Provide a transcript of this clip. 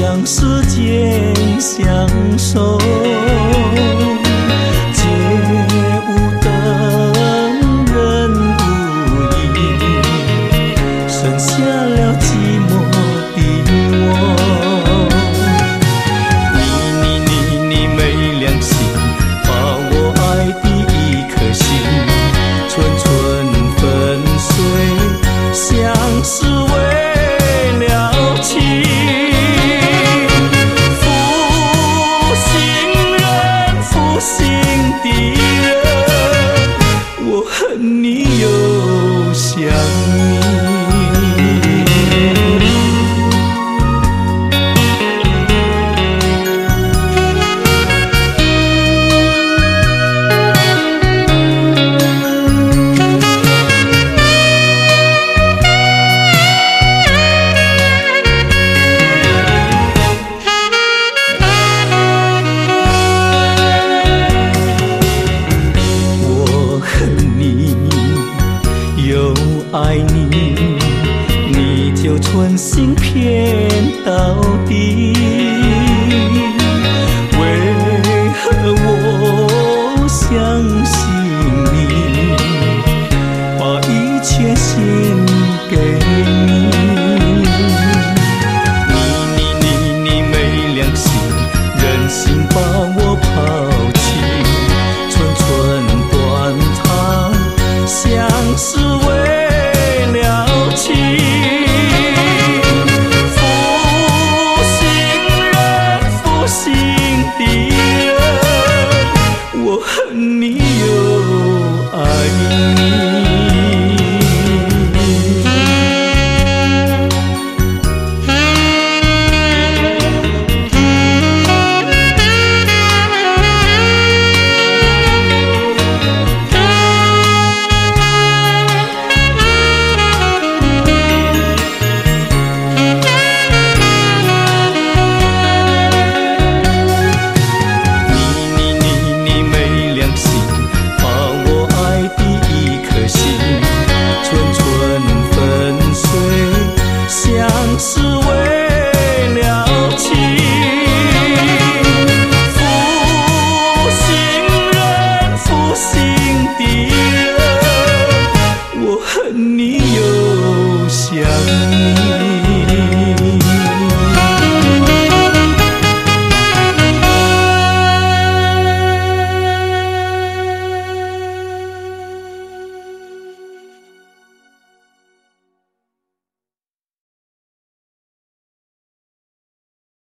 相思间相守。爱你，你就存心骗到底。为何我相信你，把一切献给你？你你你你没良心，忍心把我抛弃，寸寸断肠，相思